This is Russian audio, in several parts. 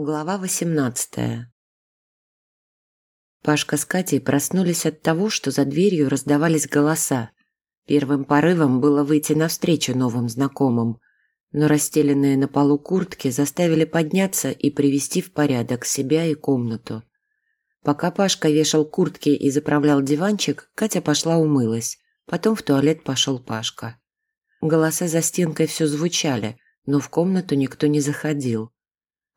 Глава 18 Пашка с Катей проснулись от того, что за дверью раздавались голоса. Первым порывом было выйти навстречу новым знакомым, но расстеленные на полу куртки заставили подняться и привести в порядок себя и комнату. Пока Пашка вешал куртки и заправлял диванчик, Катя пошла умылась, потом в туалет пошел Пашка. Голоса за стенкой все звучали, но в комнату никто не заходил.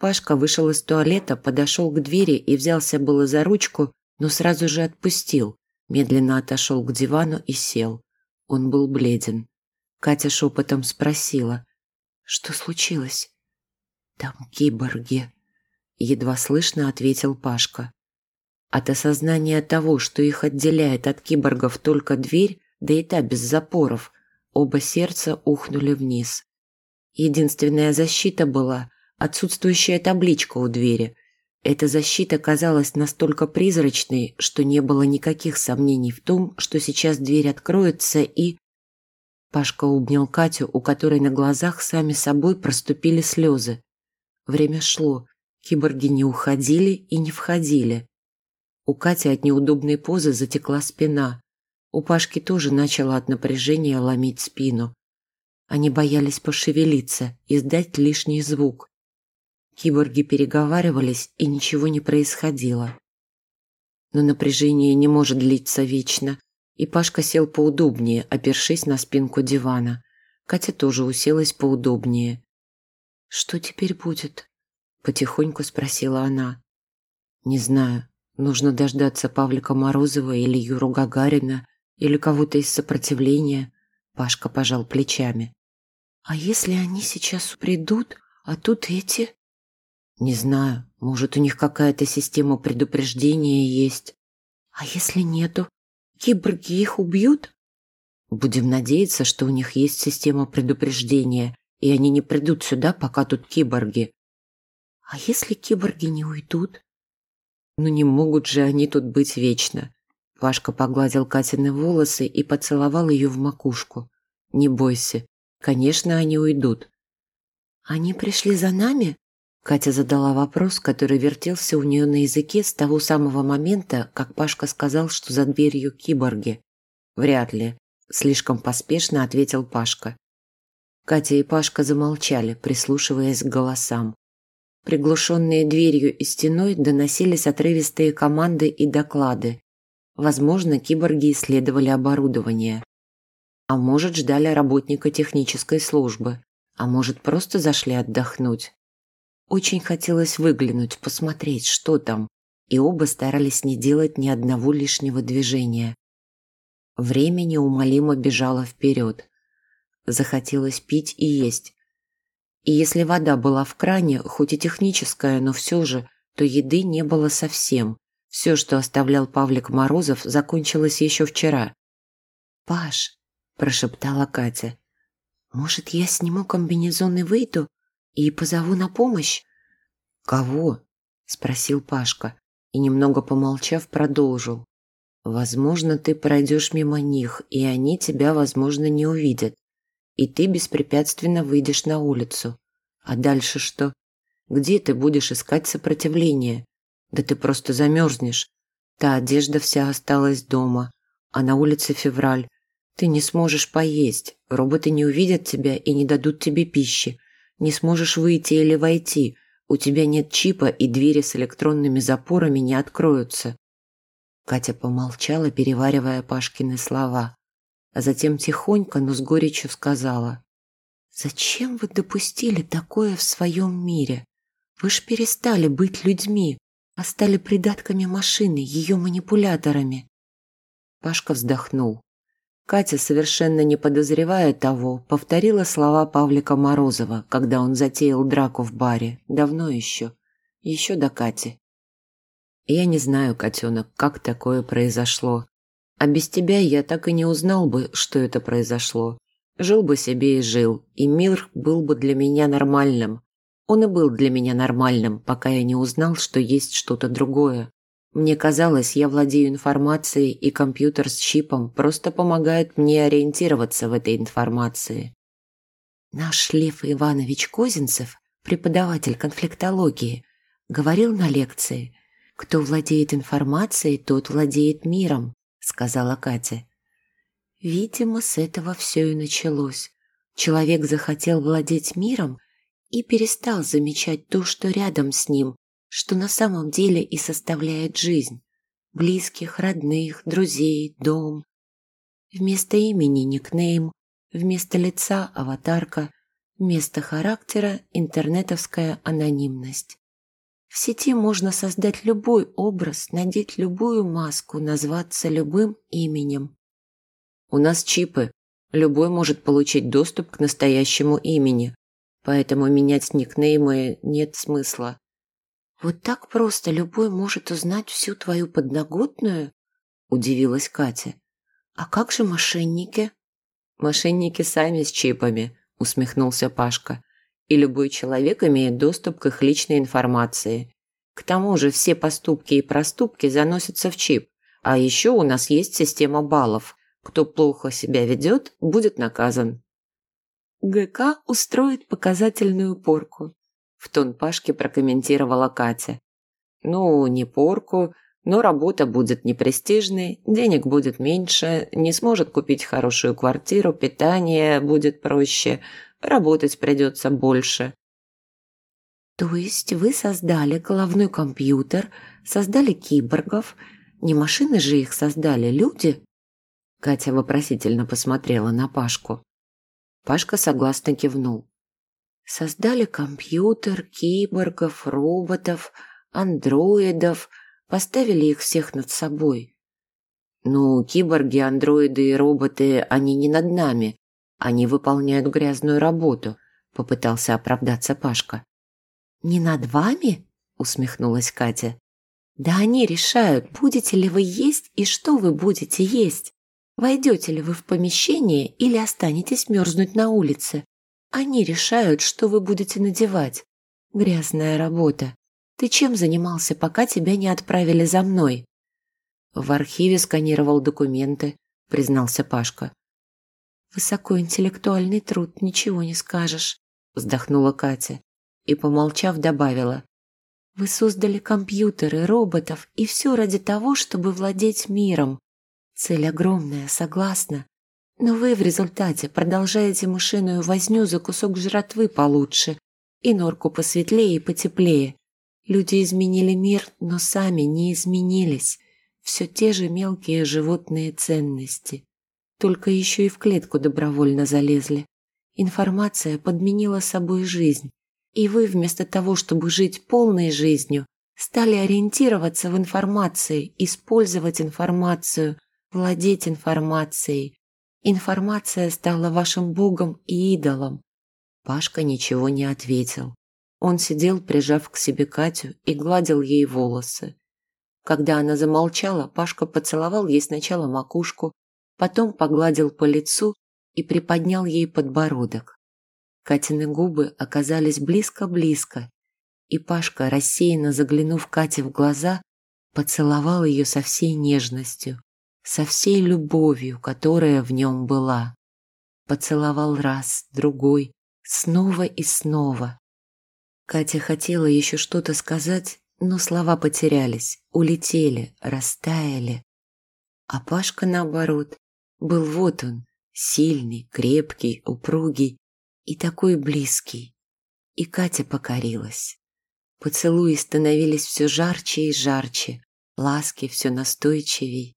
Пашка вышел из туалета, подошел к двери и взялся было за ручку, но сразу же отпустил, медленно отошел к дивану и сел. Он был бледен. Катя шепотом спросила, «Что случилось?» «Там киборги», — едва слышно ответил Пашка. От осознания того, что их отделяет от киборгов только дверь, да и та без запоров, оба сердца ухнули вниз. Единственная защита была отсутствующая табличка у двери. Эта защита казалась настолько призрачной, что не было никаких сомнений в том, что сейчас дверь откроется и... Пашка обнял Катю, у которой на глазах сами собой проступили слезы. Время шло, киборги не уходили и не входили. У Кати от неудобной позы затекла спина. У Пашки тоже начала от напряжения ломить спину. Они боялись пошевелиться, издать лишний звук. Киборги переговаривались, и ничего не происходило. Но напряжение не может длиться вечно, и Пашка сел поудобнее, опершись на спинку дивана. Катя тоже уселась поудобнее. «Что теперь будет?» – потихоньку спросила она. «Не знаю. Нужно дождаться Павлика Морозова или Юру Гагарина, или кого-то из сопротивления». Пашка пожал плечами. «А если они сейчас придут, а тут эти?» Не знаю, может, у них какая-то система предупреждения есть. А если нету? Киборги их убьют? Будем надеяться, что у них есть система предупреждения, и они не придут сюда, пока тут киборги. А если киборги не уйдут? Ну не могут же они тут быть вечно. Пашка погладил Катины волосы и поцеловал ее в макушку. Не бойся, конечно, они уйдут. Они пришли за нами? Катя задала вопрос, который вертелся у нее на языке с того самого момента, как Пашка сказал, что за дверью киборги. «Вряд ли», – слишком поспешно ответил Пашка. Катя и Пашка замолчали, прислушиваясь к голосам. Приглушенные дверью и стеной доносились отрывистые команды и доклады. Возможно, киборги исследовали оборудование. А может, ждали работника технической службы. А может, просто зашли отдохнуть. Очень хотелось выглянуть, посмотреть, что там, и оба старались не делать ни одного лишнего движения. Время неумолимо бежало вперед. Захотелось пить и есть. И если вода была в кране, хоть и техническая, но все же, то еды не было совсем. Все, что оставлял Павлик Морозов, закончилось еще вчера. «Паш», – прошептала Катя, – «может, я сниму комбинезон и выйду?» И позову на помощь?» «Кого?» – спросил Пашка и, немного помолчав, продолжил. «Возможно, ты пройдешь мимо них, и они тебя, возможно, не увидят. И ты беспрепятственно выйдешь на улицу. А дальше что? Где ты будешь искать сопротивление? Да ты просто замерзнешь. Та одежда вся осталась дома, а на улице февраль. Ты не сможешь поесть, роботы не увидят тебя и не дадут тебе пищи не сможешь выйти или войти, у тебя нет чипа и двери с электронными запорами не откроются. Катя помолчала, переваривая Пашкины слова, а затем тихонько, но с горечью сказала. «Зачем вы допустили такое в своем мире? Вы ж перестали быть людьми, а стали придатками машины, ее манипуляторами». Пашка вздохнул. Катя, совершенно не подозревая того, повторила слова Павлика Морозова, когда он затеял драку в баре. Давно еще. Еще до Кати. Я не знаю, котенок, как такое произошло. А без тебя я так и не узнал бы, что это произошло. Жил бы себе и жил, и мир был бы для меня нормальным. Он и был для меня нормальным, пока я не узнал, что есть что-то другое. Мне казалось, я владею информацией, и компьютер с чипом просто помогает мне ориентироваться в этой информации. Наш Лев Иванович Козинцев, преподаватель конфликтологии, Говорил на лекции. «Кто владеет информацией, тот владеет миром», — сказала Катя. Видимо, с этого все и началось. Человек захотел владеть миром и перестал замечать то, что рядом с ним, что на самом деле и составляет жизнь. Близких, родных, друзей, дом. Вместо имени никнейм, вместо лица аватарка, вместо характера интернетовская анонимность. В сети можно создать любой образ, надеть любую маску, назваться любым именем. У нас чипы. Любой может получить доступ к настоящему имени. Поэтому менять никнеймы нет смысла. «Вот так просто любой может узнать всю твою подноготную?» – удивилась Катя. «А как же мошенники?» «Мошенники сами с чипами», – усмехнулся Пашка и любой человек имеет доступ к их личной информации. К тому же все поступки и проступки заносятся в чип, а еще у нас есть система баллов. Кто плохо себя ведет, будет наказан. ГК устроит показательную порку. В тон Пашки прокомментировала Катя. Ну, не порку, но работа будет непрестижной, денег будет меньше, не сможет купить хорошую квартиру, питание будет проще, Работать придется больше. То есть вы создали головной компьютер, создали киборгов, не машины же их создали, люди? Катя вопросительно посмотрела на Пашку. Пашка согласно кивнул. Создали компьютер, киборгов, роботов, андроидов, поставили их всех над собой. Ну, киборги, андроиды и роботы, они не над нами. Они выполняют грязную работу», – попытался оправдаться Пашка. «Не над вами?» – усмехнулась Катя. «Да они решают, будете ли вы есть и что вы будете есть. Войдете ли вы в помещение или останетесь мерзнуть на улице. Они решают, что вы будете надевать. Грязная работа. Ты чем занимался, пока тебя не отправили за мной?» «В архиве сканировал документы», – признался Пашка. «Высокоинтеллектуальный труд, ничего не скажешь», – вздохнула Катя и, помолчав, добавила. «Вы создали компьютеры, роботов, и все ради того, чтобы владеть миром. Цель огромная, согласна. Но вы в результате продолжаете мышиную возню за кусок жратвы получше и норку посветлее и потеплее. Люди изменили мир, но сами не изменились. Все те же мелкие животные ценности. Только еще и в клетку добровольно залезли. Информация подменила собой жизнь. И вы вместо того, чтобы жить полной жизнью, стали ориентироваться в информации, использовать информацию, владеть информацией. Информация стала вашим богом и идолом. Пашка ничего не ответил. Он сидел, прижав к себе Катю и гладил ей волосы. Когда она замолчала, Пашка поцеловал ей сначала макушку, потом погладил по лицу и приподнял ей подбородок. Катины губы оказались близко-близко, и Пашка, рассеянно заглянув Кате в глаза, поцеловал ее со всей нежностью, со всей любовью, которая в нем была. Поцеловал раз, другой, снова и снова. Катя хотела еще что-то сказать, но слова потерялись, улетели, растаяли. А Пашка, наоборот, был вот он, сильный, крепкий, упругий и такой близкий. И Катя покорилась. Поцелуи становились все жарче и жарче, ласки все настойчивей.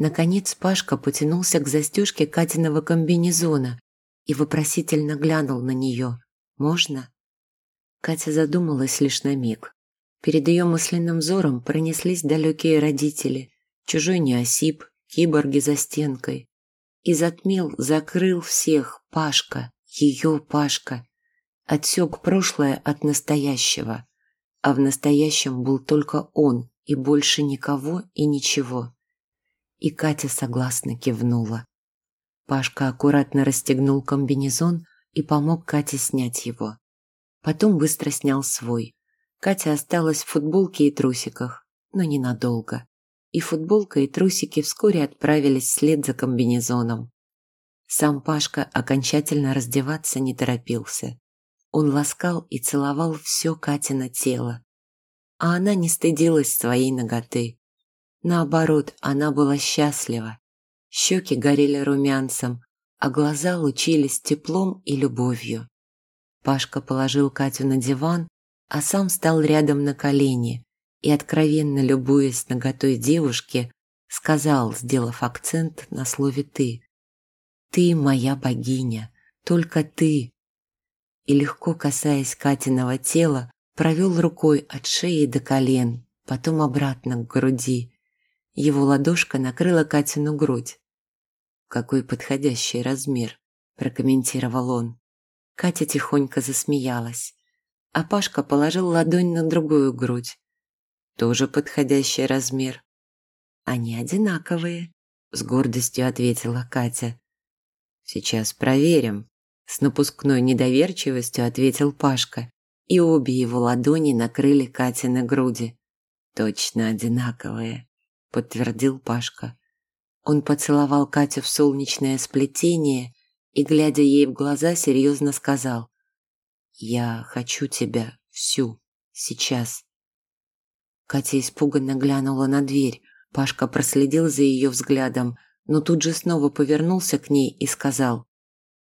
Наконец Пашка потянулся к застежке Катиного комбинезона и вопросительно глянул на нее. «Можно?» Катя задумалась лишь на миг. Перед ее мысленным взором пронеслись далекие родители, чужой неосип, киборги за стенкой, и затмил, закрыл всех Пашка, ее Пашка. Отсек прошлое от настоящего, а в настоящем был только он и больше никого и ничего. И Катя согласно кивнула. Пашка аккуратно расстегнул комбинезон и помог Кате снять его. Потом быстро снял свой. Катя осталась в футболке и трусиках, но ненадолго и футболка и трусики вскоре отправились вслед за комбинезоном. Сам Пашка окончательно раздеваться не торопился. Он ласкал и целовал все Катино тело. а она не стыдилась своей ноготы. Наоборот, она была счастлива. Щеки горели румянцем, а глаза лучились теплом и любовью. Пашка положил Катю на диван, а сам стал рядом на колени и, откровенно любуясь наготой девушки, сказал, сделав акцент на слове «ты». «Ты моя богиня, только ты». И легко касаясь Катиного тела, провел рукой от шеи до колен, потом обратно к груди. Его ладошка накрыла Катину грудь. «Какой подходящий размер», – прокомментировал он. Катя тихонько засмеялась, а Пашка положил ладонь на другую грудь. «Тоже подходящий размер». «Они одинаковые», – с гордостью ответила Катя. «Сейчас проверим», – с напускной недоверчивостью ответил Пашка, и обе его ладони накрыли Катины груди. «Точно одинаковые», – подтвердил Пашка. Он поцеловал Катю в солнечное сплетение и, глядя ей в глаза, серьезно сказал «Я хочу тебя всю, сейчас». Катя испуганно глянула на дверь. Пашка проследил за ее взглядом, но тут же снова повернулся к ней и сказал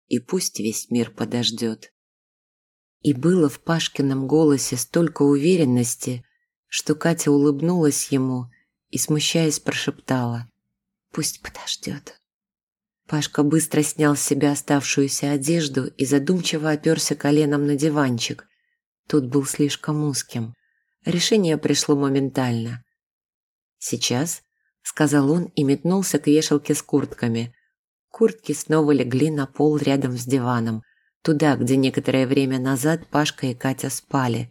«И пусть весь мир подождет». И было в Пашкином голосе столько уверенности, что Катя улыбнулась ему и, смущаясь, прошептала Пусть подождет. Пашка быстро снял с себя оставшуюся одежду и задумчиво оперся коленом на диванчик. Тут был слишком узким. Решение пришло моментально. «Сейчас», — сказал он и метнулся к вешалке с куртками. Куртки снова легли на пол рядом с диваном, туда, где некоторое время назад Пашка и Катя спали.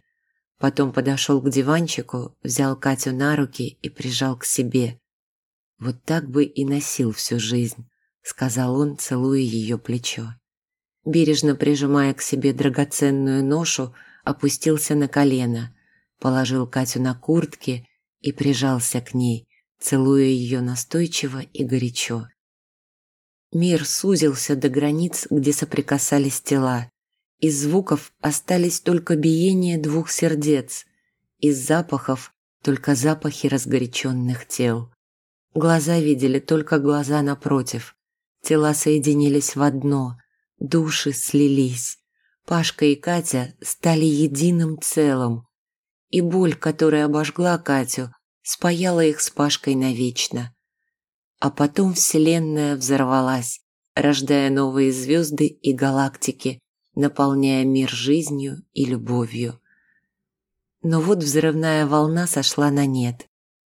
Потом подошел к диванчику, взял Катю на руки и прижал к себе. Вот так бы и носил всю жизнь, сказал он, целуя ее плечо. Бережно прижимая к себе драгоценную ношу, опустился на колено, положил Катю на куртки и прижался к ней, целуя ее настойчиво и горячо. Мир сузился до границ, где соприкасались тела. Из звуков остались только биение двух сердец, из запахов только запахи разгоряченных тел. Глаза видели только глаза напротив. Тела соединились в одно, души слились. Пашка и Катя стали единым целым. И боль, которая обожгла Катю, спаяла их с Пашкой навечно. А потом Вселенная взорвалась, рождая новые звезды и галактики, наполняя мир жизнью и любовью. Но вот взрывная волна сошла на нет.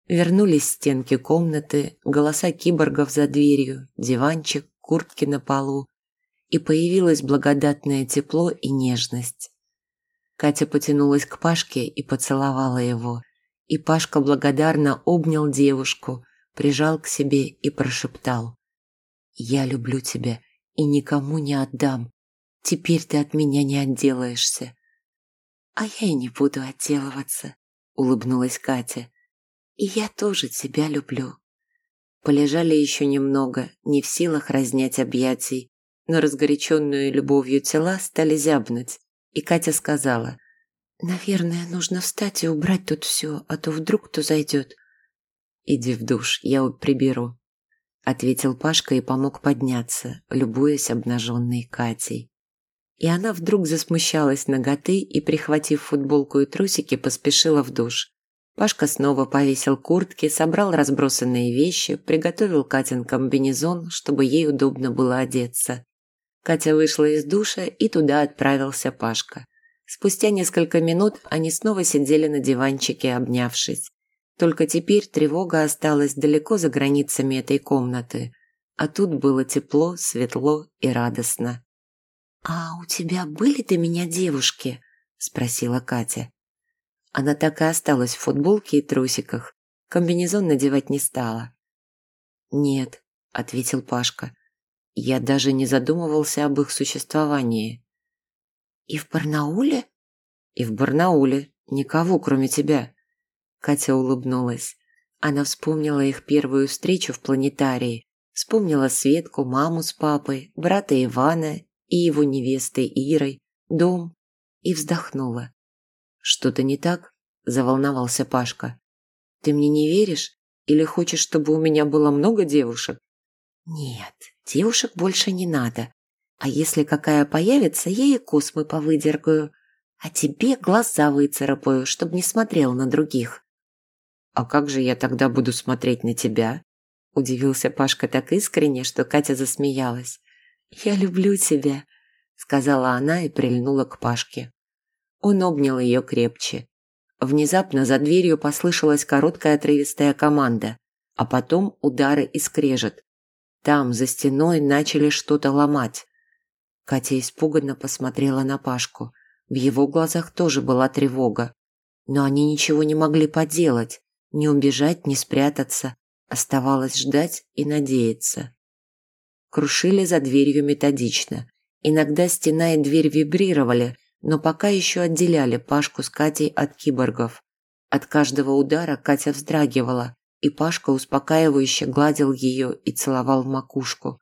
Вернулись стенки комнаты, голоса киборгов за дверью, диванчик, куртки на полу. И появилось благодатное тепло и нежность. Катя потянулась к Пашке и поцеловала его. И Пашка благодарно обнял девушку, прижал к себе и прошептал. «Я люблю тебя и никому не отдам. Теперь ты от меня не отделаешься». «А я и не буду отделываться», — улыбнулась Катя. И я тоже тебя люблю. Полежали еще немного, не в силах разнять объятий, но разгоряченную любовью тела стали зябнуть. И Катя сказала, «Наверное, нужно встать и убрать тут все, а то вдруг кто зайдет». «Иди в душ, я приберу», — ответил Пашка и помог подняться, любуясь обнаженной Катей. И она вдруг засмущалась ноготы и, прихватив футболку и трусики, поспешила в душ. Пашка снова повесил куртки, собрал разбросанные вещи, приготовил Катин комбинезон, чтобы ей удобно было одеться. Катя вышла из душа, и туда отправился Пашка. Спустя несколько минут они снова сидели на диванчике, обнявшись. Только теперь тревога осталась далеко за границами этой комнаты, а тут было тепло, светло и радостно. «А у тебя были до меня девушки?» – спросила Катя. Она так и осталась в футболке и трусиках. Комбинезон надевать не стала. «Нет», — ответил Пашка. «Я даже не задумывался об их существовании». «И в Барнауле?» «И в Барнауле. Никого, кроме тебя». Катя улыбнулась. Она вспомнила их первую встречу в планетарии. Вспомнила Светку, маму с папой, брата Ивана и его невестой Ирой, дом. И вздохнула. «Что-то не так?» – заволновался Пашка. «Ты мне не веришь? Или хочешь, чтобы у меня было много девушек?» «Нет, девушек больше не надо. А если какая появится, я и космы повыдергаю. А тебе глаза выцарапаю, чтобы не смотрел на других». «А как же я тогда буду смотреть на тебя?» Удивился Пашка так искренне, что Катя засмеялась. «Я люблю тебя», — сказала она и прильнула к Пашке. Он обнял ее крепче. Внезапно за дверью послышалась короткая отрывистая команда, а потом удары и скрежет. Там, за стеной, начали что-то ломать. Катя испуганно посмотрела на Пашку. В его глазах тоже была тревога. Но они ничего не могли поделать. Ни убежать, ни спрятаться. Оставалось ждать и надеяться. Крушили за дверью методично. Иногда стена и дверь вибрировали, но пока еще отделяли Пашку с Катей от киборгов. От каждого удара Катя вздрагивала, и Пашка успокаивающе гладил ее и целовал в макушку.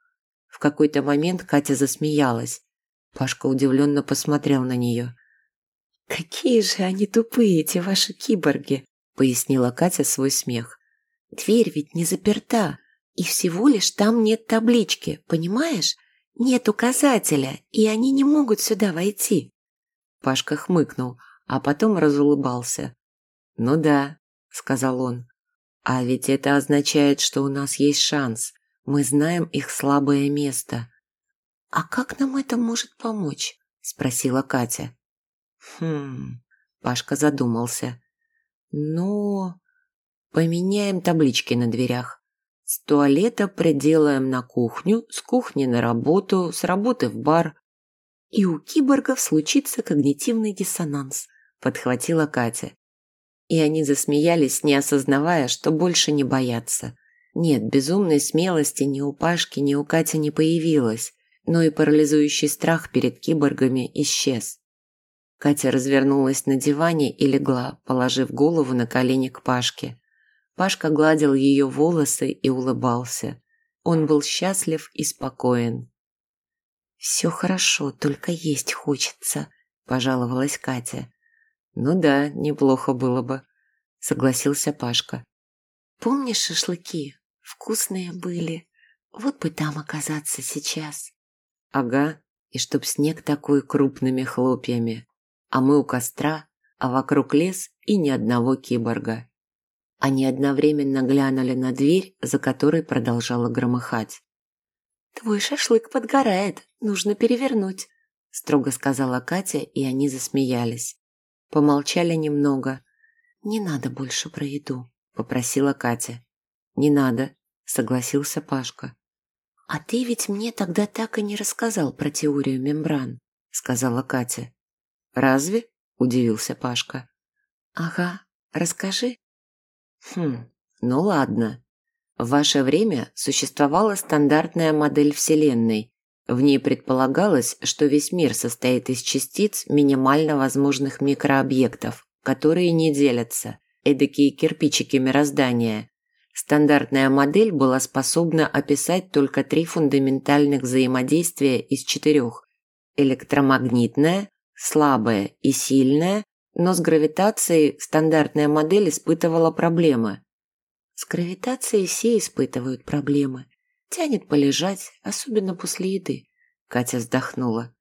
В какой-то момент Катя засмеялась. Пашка удивленно посмотрел на нее. «Какие же они тупые, эти ваши киборги!» – пояснила Катя свой смех. «Дверь ведь не заперта, и всего лишь там нет таблички, понимаешь? Нет указателя, и они не могут сюда войти. Пашка хмыкнул, а потом разулыбался. «Ну да», — сказал он. «А ведь это означает, что у нас есть шанс. Мы знаем их слабое место». «А как нам это может помочь?» — спросила Катя. «Хм...» — Пашка задумался. «Ну...» «Поменяем таблички на дверях. С туалета приделаем на кухню, с кухни на работу, с работы в бар и у киборгов случится когнитивный диссонанс», – подхватила Катя. И они засмеялись, не осознавая, что больше не боятся. Нет, безумной смелости ни у Пашки, ни у Кати не появилось, но и парализующий страх перед киборгами исчез. Катя развернулась на диване и легла, положив голову на колени к Пашке. Пашка гладил ее волосы и улыбался. Он был счастлив и спокоен. «Все хорошо, только есть хочется», – пожаловалась Катя. «Ну да, неплохо было бы», – согласился Пашка. «Помнишь шашлыки? Вкусные были. Вот бы там оказаться сейчас». «Ага, и чтоб снег такой крупными хлопьями. А мы у костра, а вокруг лес и ни одного киборга». Они одновременно глянули на дверь, за которой продолжала громыхать. «Твой шашлык подгорает, нужно перевернуть», – строго сказала Катя, и они засмеялись. Помолчали немного. «Не надо больше про еду», – попросила Катя. «Не надо», – согласился Пашка. «А ты ведь мне тогда так и не рассказал про теорию мембран», – сказала Катя. «Разве?» – удивился Пашка. «Ага, расскажи». «Хм, ну ладно», в ваше время существовала стандартная модель Вселенной. В ней предполагалось, что весь мир состоит из частиц минимально возможных микрообъектов, которые не делятся, эдакие кирпичики мироздания. Стандартная модель была способна описать только три фундаментальных взаимодействия из четырех – электромагнитное, слабое и сильное, но с гравитацией стандартная модель испытывала проблемы. С гравитацией все испытывают проблемы. Тянет полежать, особенно после еды. Катя вздохнула.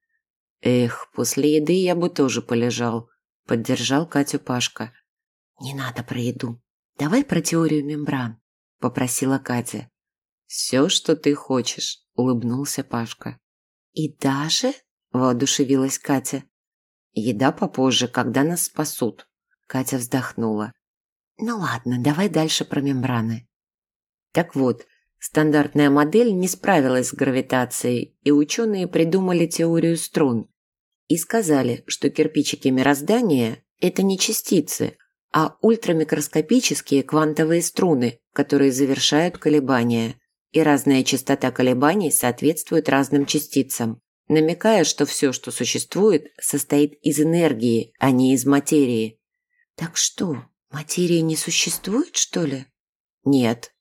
Эх, после еды я бы тоже полежал. Поддержал Катю Пашка. Не надо про еду. Давай про теорию мембран, попросила Катя. Все, что ты хочешь, улыбнулся Пашка. И даже, воодушевилась Катя. Еда попозже, когда нас спасут. Катя вздохнула. Ну ладно, давай дальше про мембраны. Так вот, стандартная модель не справилась с гравитацией, и ученые придумали теорию струн. И сказали, что кирпичики мироздания – это не частицы, а ультрамикроскопические квантовые струны, которые завершают колебания. И разная частота колебаний соответствует разным частицам, намекая, что все, что существует, состоит из энергии, а не из материи. Так что, Материи не существует, что ли? Нет.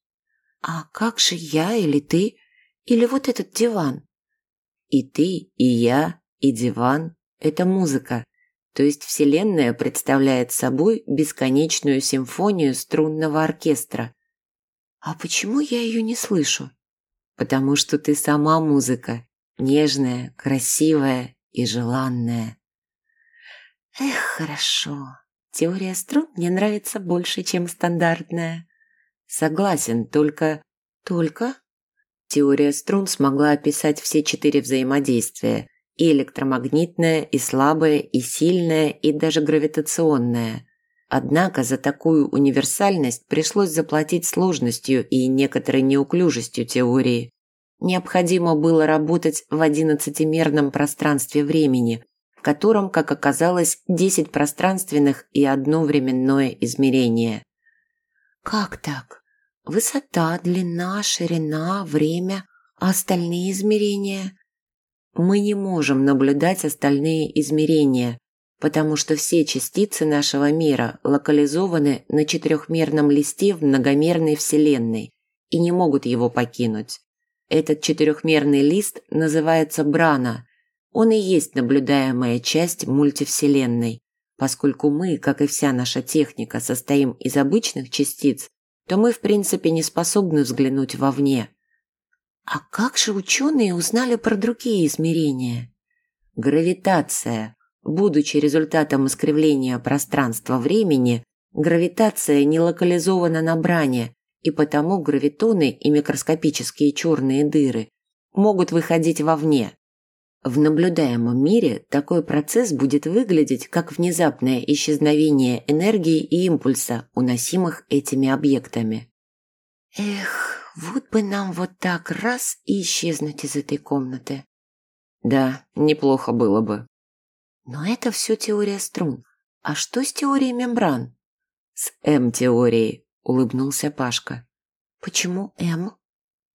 А как же я или ты? Или вот этот диван? И ты, и я, и диван – это музыка. То есть Вселенная представляет собой бесконечную симфонию струнного оркестра. А почему я ее не слышу? Потому что ты сама музыка, нежная, красивая и желанная. Эх, хорошо. Теория струн мне нравится больше, чем стандартная. Согласен, только... Только? Теория струн смогла описать все четыре взаимодействия. И электромагнитное, и слабое, и сильное, и даже гравитационное. Однако за такую универсальность пришлось заплатить сложностью и некоторой неуклюжестью теории. Необходимо было работать в одиннадцатимерном пространстве времени, в котором, как оказалось, 10 пространственных и одно временное измерение. Как так? Высота, длина, ширина, время, а остальные измерения? Мы не можем наблюдать остальные измерения, потому что все частицы нашего мира локализованы на четырехмерном листе в многомерной Вселенной и не могут его покинуть. Этот четырехмерный лист называется Брана – он и есть наблюдаемая часть мультивселенной. Поскольку мы, как и вся наша техника, состоим из обычных частиц, то мы в принципе не способны взглянуть вовне. А как же ученые узнали про другие измерения? Гравитация. Будучи результатом искривления пространства-времени, гравитация не локализована на бране, и потому гравитоны и микроскопические черные дыры могут выходить вовне. В наблюдаемом мире такой процесс будет выглядеть как внезапное исчезновение энергии и импульса, уносимых этими объектами. Эх, вот бы нам вот так раз и исчезнуть из этой комнаты. Да, неплохо было бы. Но это все теория струн. А что с теорией мембран? С М-теорией, улыбнулся Пашка. Почему М?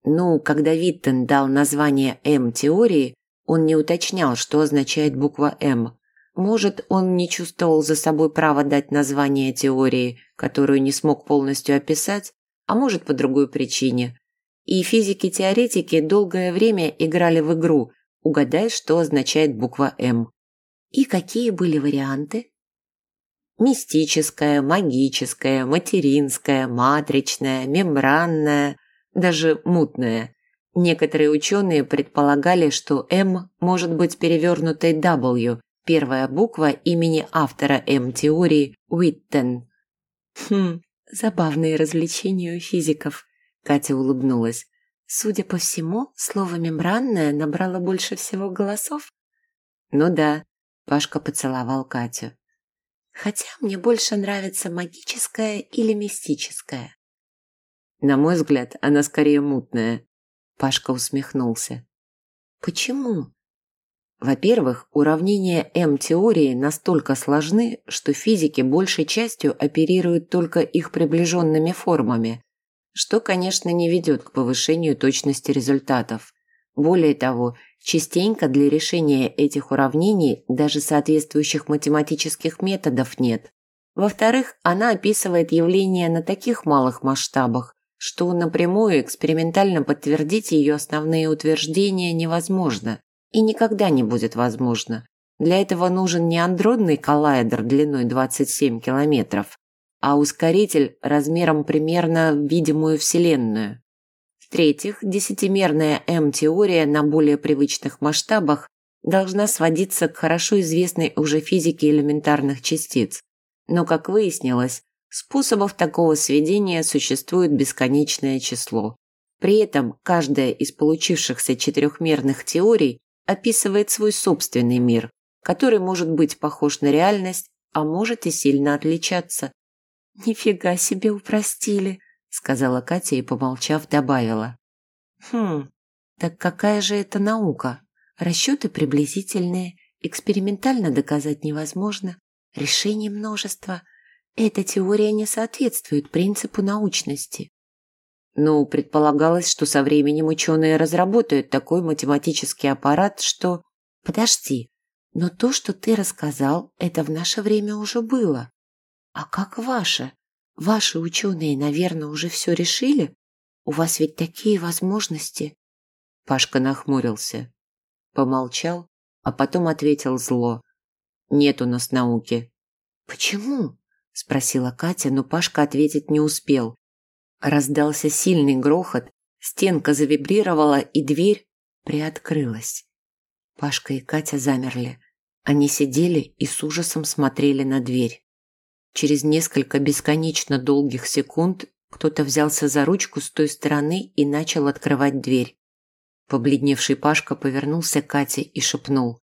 Ну, когда Виттен дал название М-теории, он не уточнял, что означает буква «М». Может, он не чувствовал за собой права дать название теории, которую не смог полностью описать, а может, по другой причине. И физики-теоретики долгое время играли в игру «Угадай, что означает буква «М». И какие были варианты? Мистическая, магическая, материнская, матричная, мембранная, даже мутная. Некоторые ученые предполагали, что «М» может быть перевернутой «W», первая буква имени автора М-теории Уиттен. «Хм, забавные развлечения у физиков», – Катя улыбнулась. «Судя по всему, слово «мембранное» набрало больше всего голосов?» «Ну да», – Пашка поцеловал Катю. «Хотя мне больше нравится магическое или мистическое». На мой взгляд, она скорее мутная, Пашка усмехнулся. Почему? Во-первых, уравнения М-теории настолько сложны, что физики большей частью оперируют только их приближенными формами, что, конечно, не ведет к повышению точности результатов. Более того, частенько для решения этих уравнений даже соответствующих математических методов нет. Во-вторых, она описывает явления на таких малых масштабах, что напрямую экспериментально подтвердить ее основные утверждения невозможно и никогда не будет возможно. Для этого нужен не андронный коллайдер длиной 27 километров, а ускоритель размером примерно видимую Вселенную. В-третьих, десятимерная М-теория на более привычных масштабах должна сводиться к хорошо известной уже физике элементарных частиц. Но, как выяснилось, Способов такого сведения существует бесконечное число. При этом каждая из получившихся четырехмерных теорий описывает свой собственный мир, который может быть похож на реальность, а может и сильно отличаться. «Нифига себе упростили», – сказала Катя и, помолчав, добавила. «Хм, так какая же это наука? Расчеты приблизительные, экспериментально доказать невозможно, решений множество – эта теория не соответствует принципу научности. Ну, предполагалось, что со временем ученые разработают такой математический аппарат, что... Подожди, но то, что ты рассказал, это в наше время уже было. А как ваше? Ваши ученые, наверное, уже все решили? У вас ведь такие возможности. Пашка нахмурился. Помолчал, а потом ответил зло. Нет у нас науки». «Почему?» – спросила Катя, но Пашка ответить не успел. Раздался сильный грохот, стенка завибрировала, и дверь приоткрылась. Пашка и Катя замерли. Они сидели и с ужасом смотрели на дверь. Через несколько бесконечно долгих секунд кто-то взялся за ручку с той стороны и начал открывать дверь. Побледневший Пашка повернулся к Кате и шепнул.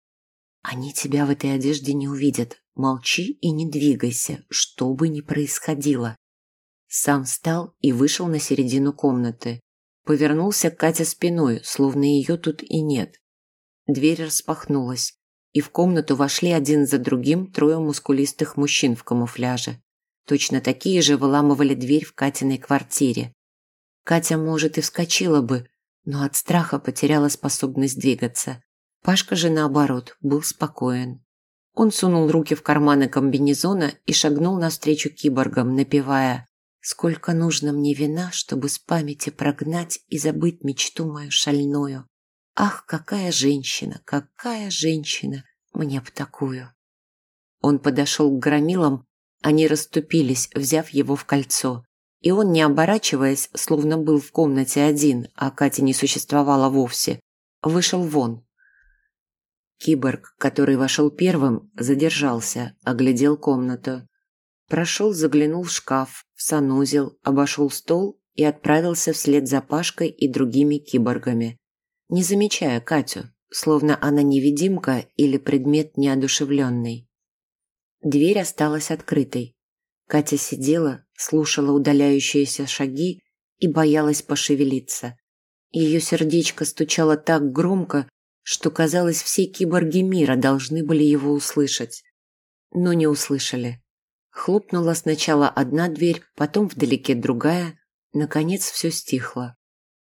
«Они тебя в этой одежде не увидят. Молчи и не двигайся, что бы ни происходило». Сам встал и вышел на середину комнаты. Повернулся к Кате спиной, словно ее тут и нет. Дверь распахнулась, и в комнату вошли один за другим трое мускулистых мужчин в камуфляже. Точно такие же выламывали дверь в Катиной квартире. Катя, может, и вскочила бы, но от страха потеряла способность двигаться. Пашка же, наоборот, был спокоен. Он сунул руки в карманы комбинезона и шагнул навстречу киборгам, напевая «Сколько нужно мне вина, чтобы с памяти прогнать и забыть мечту мою шальную. Ах, какая женщина, какая женщина, мне б такую». Он подошел к громилам, они расступились, взяв его в кольцо. И он, не оборачиваясь, словно был в комнате один, а Катя не существовала вовсе, вышел вон. Киборг, который вошел первым, задержался, оглядел комнату. Прошел, заглянул в шкаф, в санузел, обошел стол и отправился вслед за Пашкой и другими киборгами. Не замечая Катю, словно она невидимка или предмет неодушевленный. Дверь осталась открытой. Катя сидела, слушала удаляющиеся шаги и боялась пошевелиться. Ее сердечко стучало так громко, что, казалось, все киборги мира должны были его услышать. Но не услышали. Хлопнула сначала одна дверь, потом вдалеке другая. Наконец все стихло.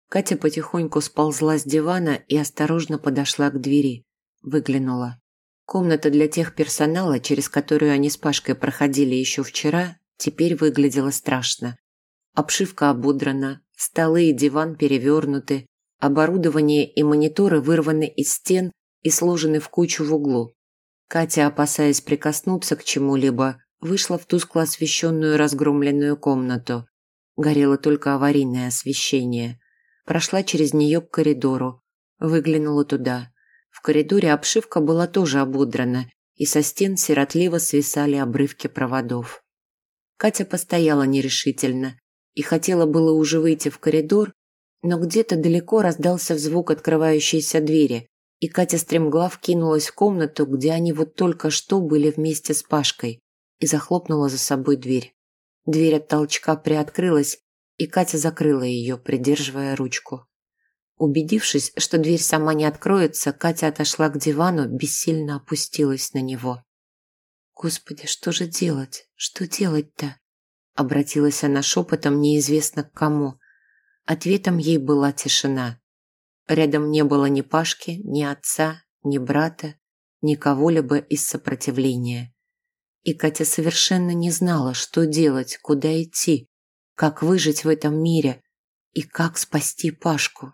Катя потихоньку сползла с дивана и осторожно подошла к двери. Выглянула. Комната для тех персонала, через которую они с Пашкой проходили еще вчера, теперь выглядела страшно. Обшивка ободрана, столы и диван перевернуты, оборудование и мониторы вырваны из стен и сложены в кучу в углу. Катя, опасаясь прикоснуться к чему-либо, вышла в тускло освещенную разгромленную комнату. Горело только аварийное освещение. Прошла через нее к коридору, выглянула туда. В коридоре обшивка была тоже ободрана, и со стен сиротливо свисали обрывки проводов. Катя постояла нерешительно и хотела было уже выйти в коридор, но где-то далеко раздался звук открывающейся двери, и Катя стремглав кинулась в комнату, где они вот только что были вместе с Пашкой, и захлопнула за собой дверь. Дверь от толчка приоткрылась, и Катя закрыла ее, придерживая ручку. Убедившись, что дверь сама не откроется, Катя отошла к дивану, бессильно опустилась на него. «Господи, что же делать? Что делать-то?» Обратилась она шепотом неизвестно к кому. Ответом ей была тишина. Рядом не было ни Пашки, ни отца, ни брата, ни кого-либо из сопротивления. И Катя совершенно не знала, что делать, куда идти, как выжить в этом мире и как спасти Пашку.